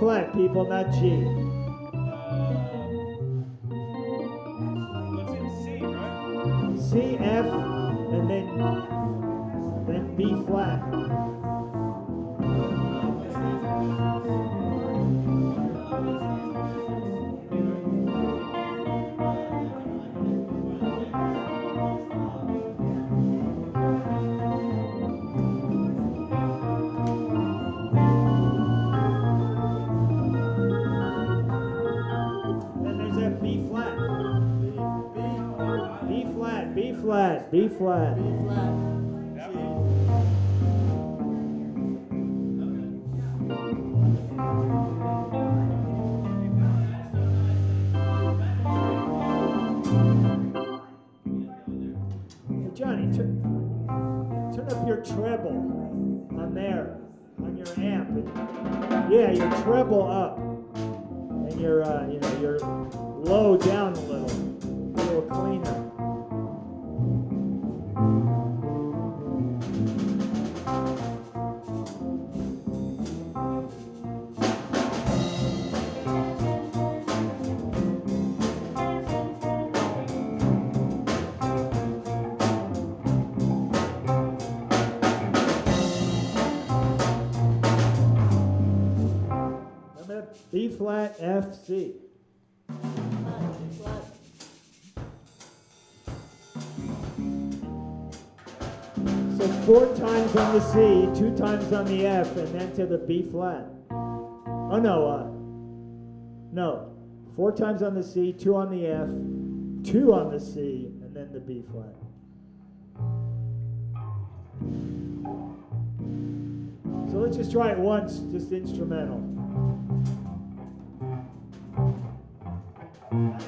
flat. People, not G. flat, B flat. B flat, F, C. So four times on the C, two times on the F, and then to the B flat. Oh no, uh, no. Four times on the C, two on the F, two on the C, and then the B flat. So let's just try it once, just instrumental. Let's,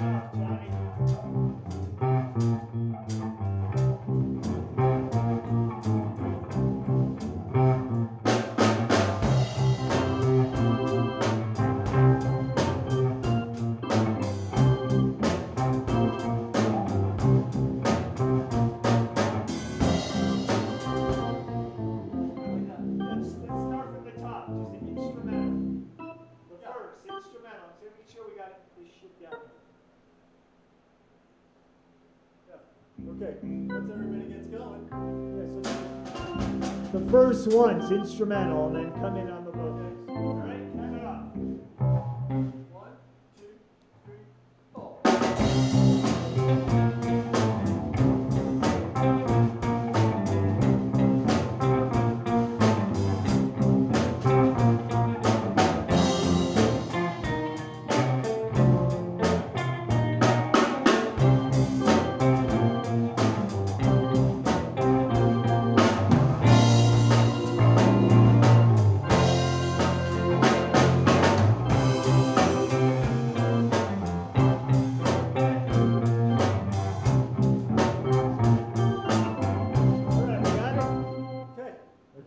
shit down. Okay, once everybody gets going. Yeah, so the first one's instrumental, and then come in on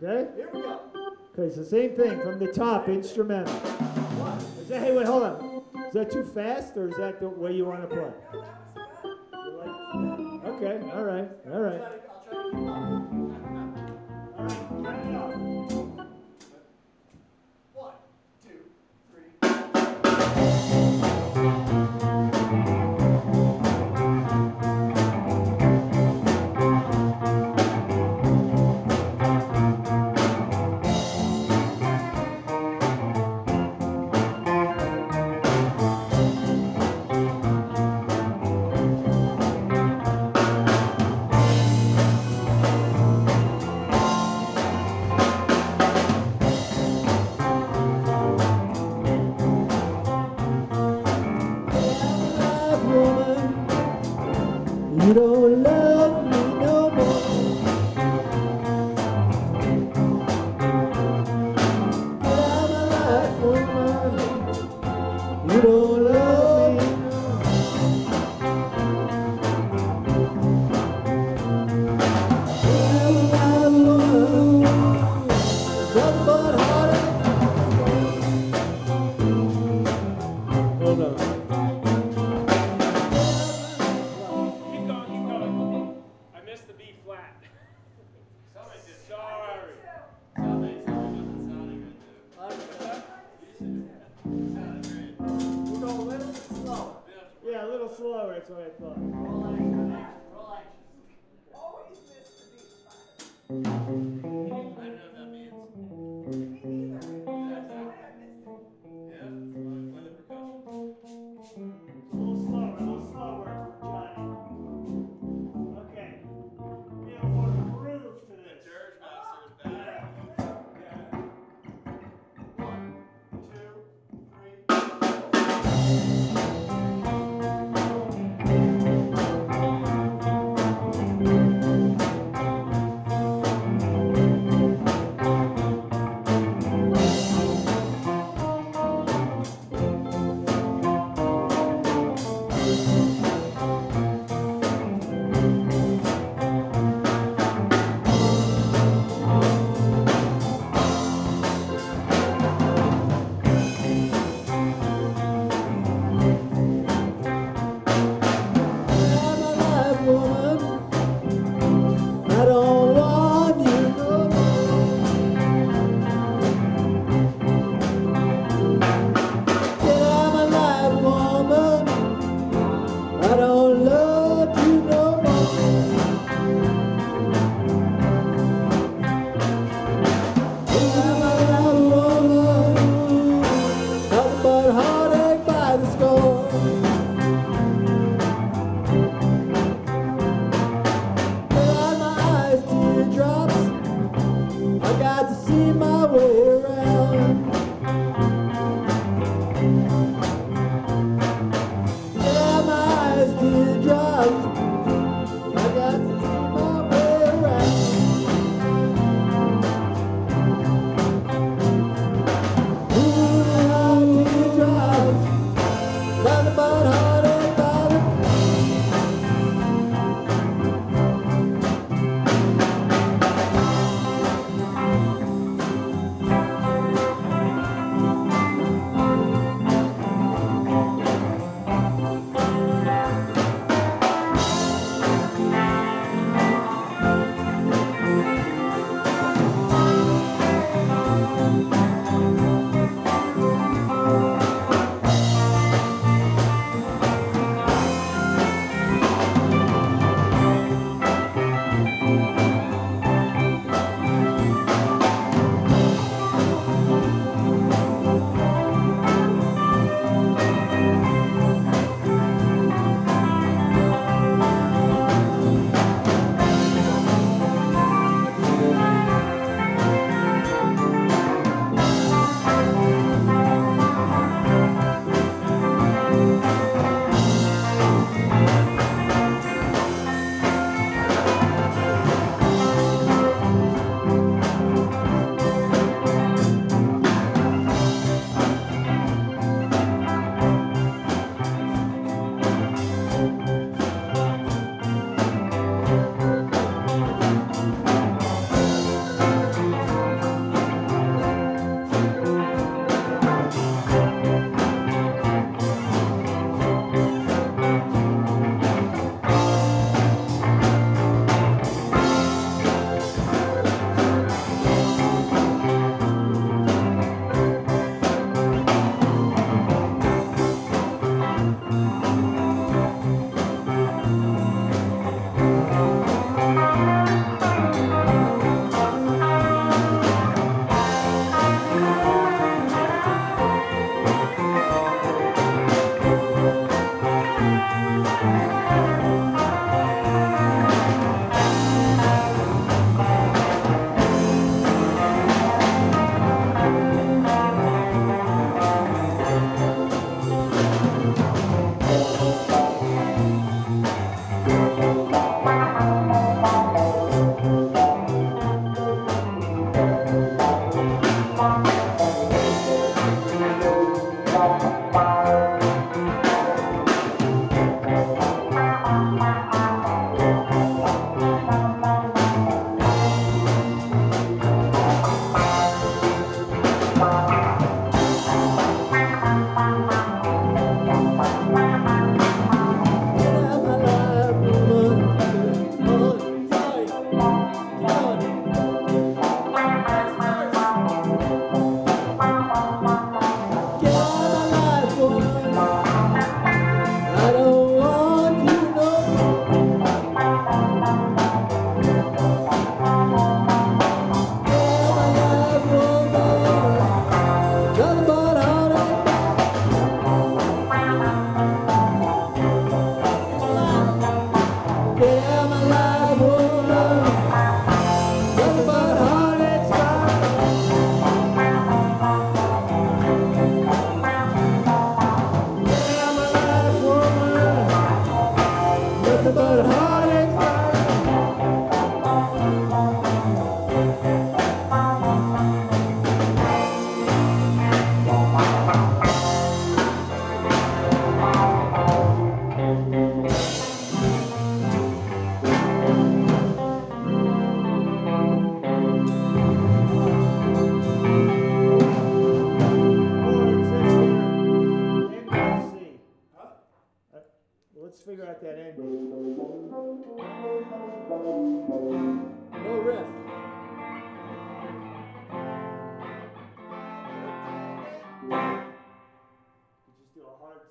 Okay, here we go. Okay, so same thing from the top, instrumental. Is that, hey, wait, hold on. Is that too fast, or is that the way you want to play? Okay, all right, all right. Love I don't love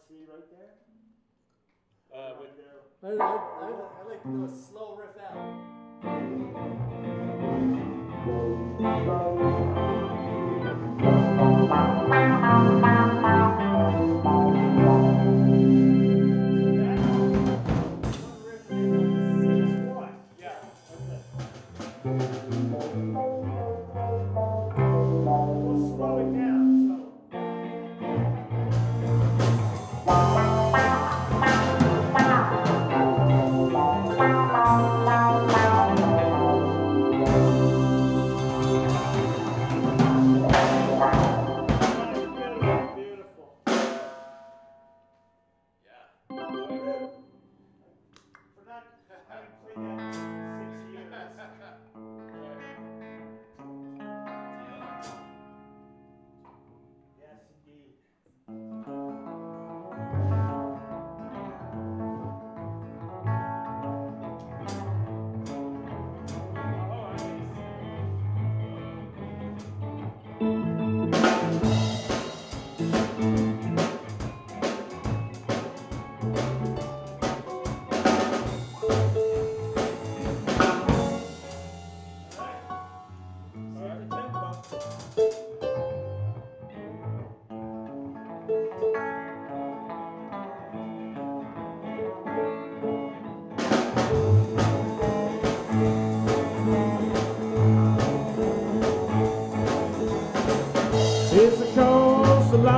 do a hard C right there. Uh, Right with there. I, I, I, I like to do a slow riff out.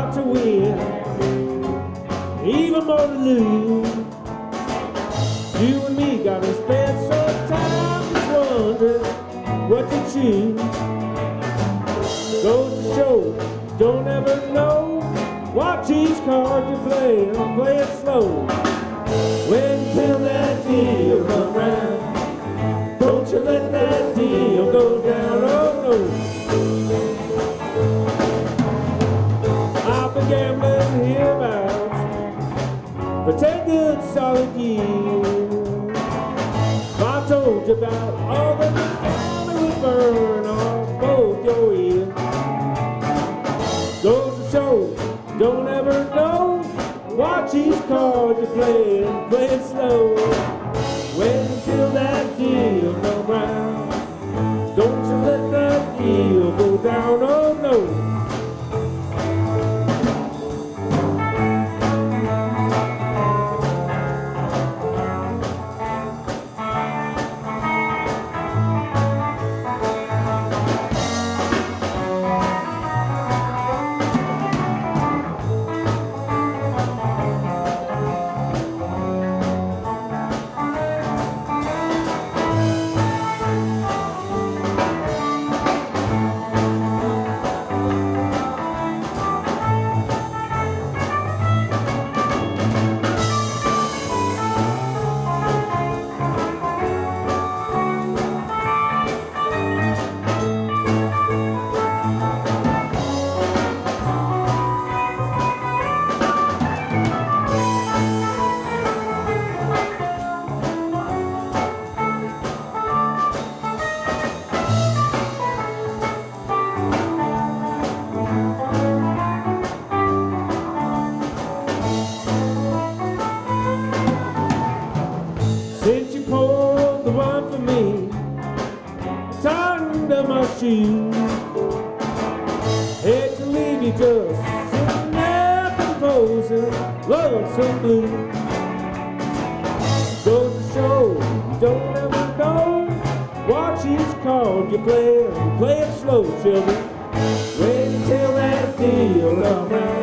Lot to win, even more to lose. You and me gotta spend some time just wondering what to choose. Goes to show, don't ever know. Watch each card you play and play it slow. Goes to show, don't ever know. Watch each card you play and play it slow. Shoes. Hate to leave you just sitting there composing lonesome blues. Goes to show you don't ever know. Watch each card you play play it slow, children. Wait until that deal oh, come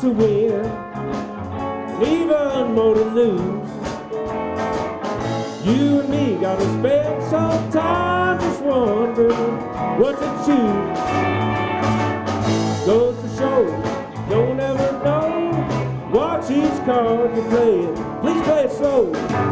to win, and even more to lose. You and me gotta spend some time just wondering what to choose. Goes to show, don't ever know. Watch each card you play. Please play it slow.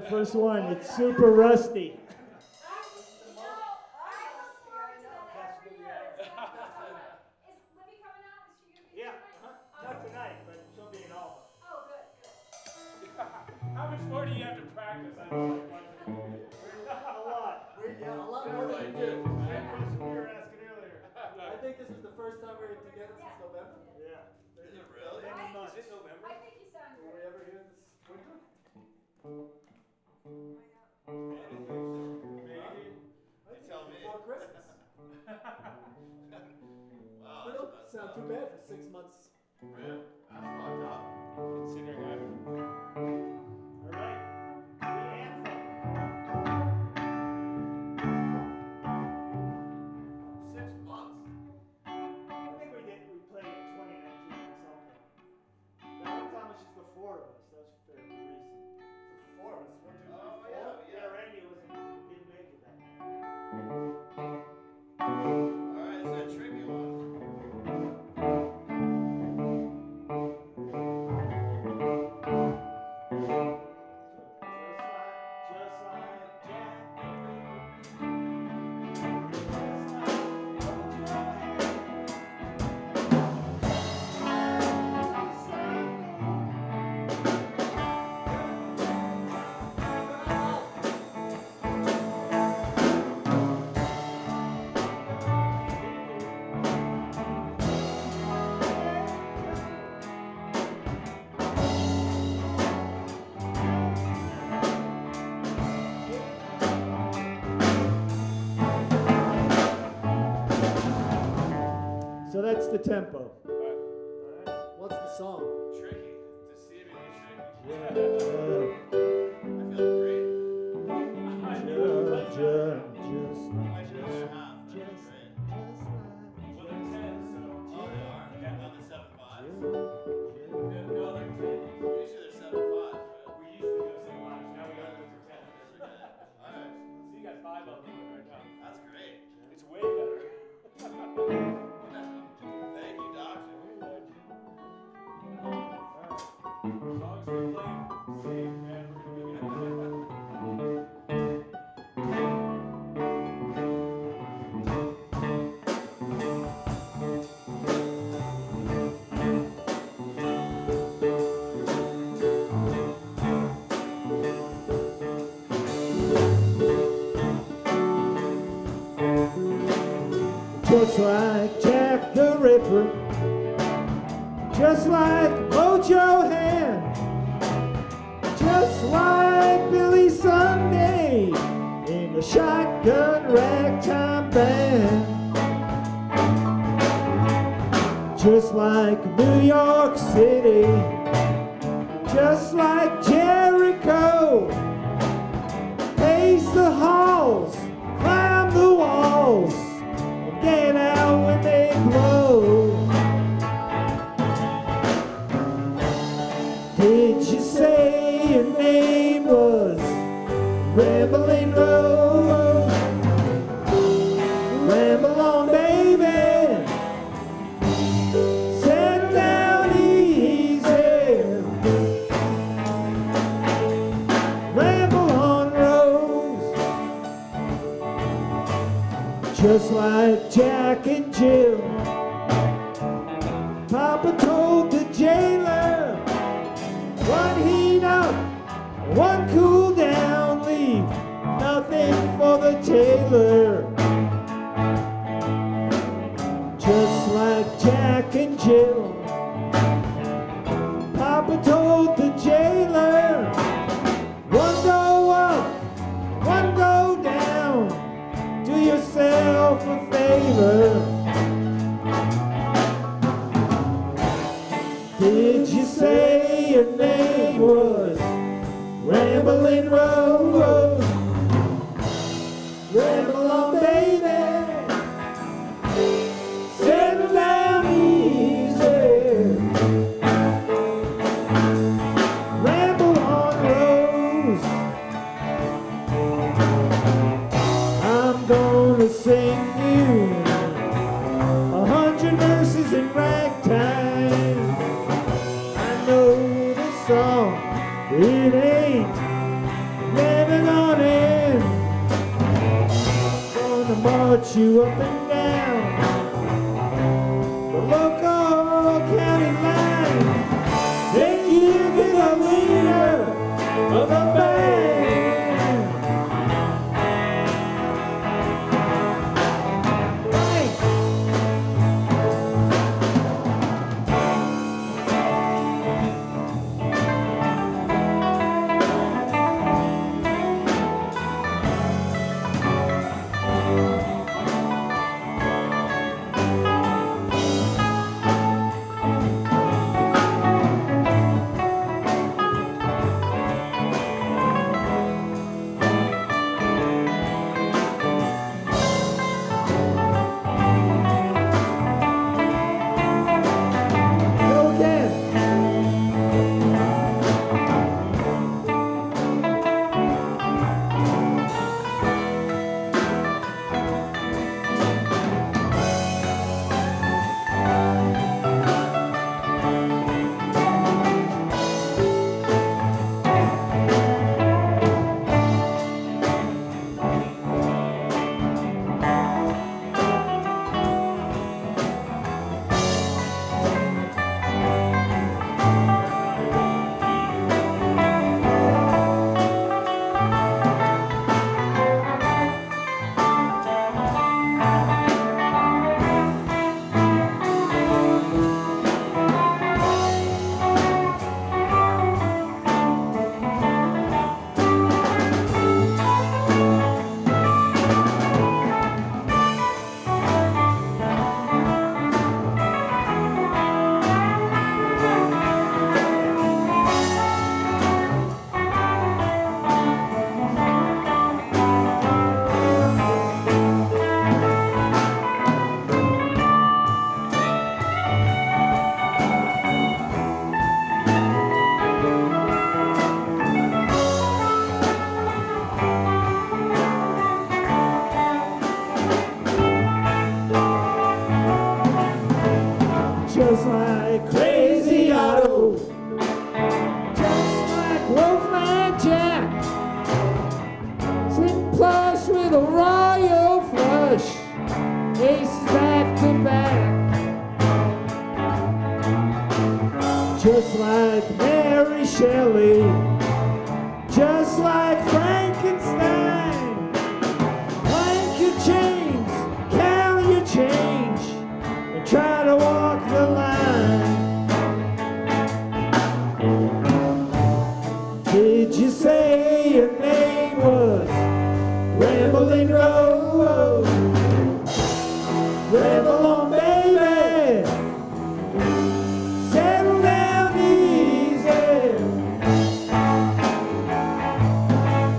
the first one. It's super rusty. sets the tempo. just like Jack the Ripper, just like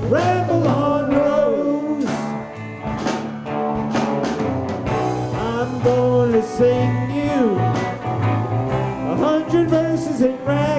rose. I'm gonna sing you a hundred verses in rags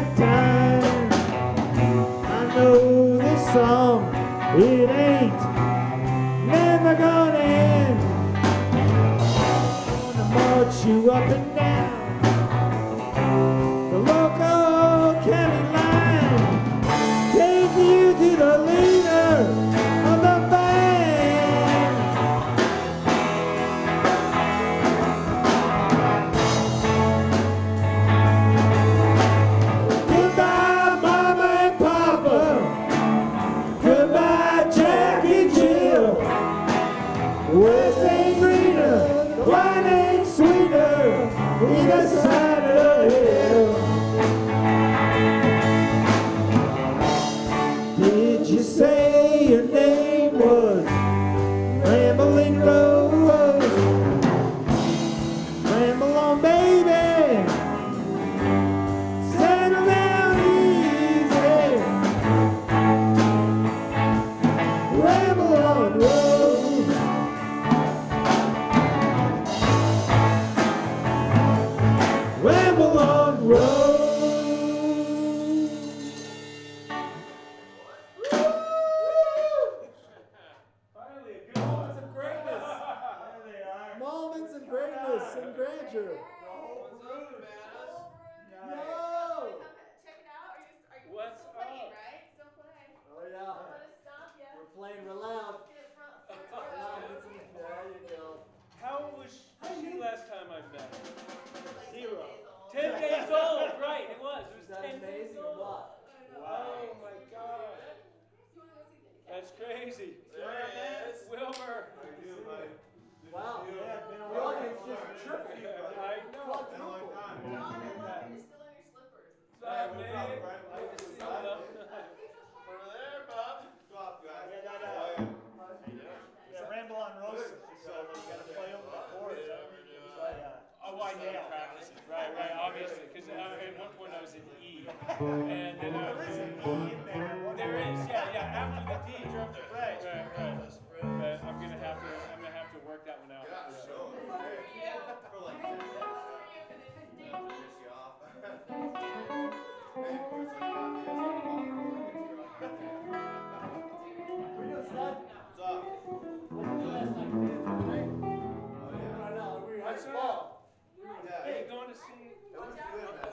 crazy.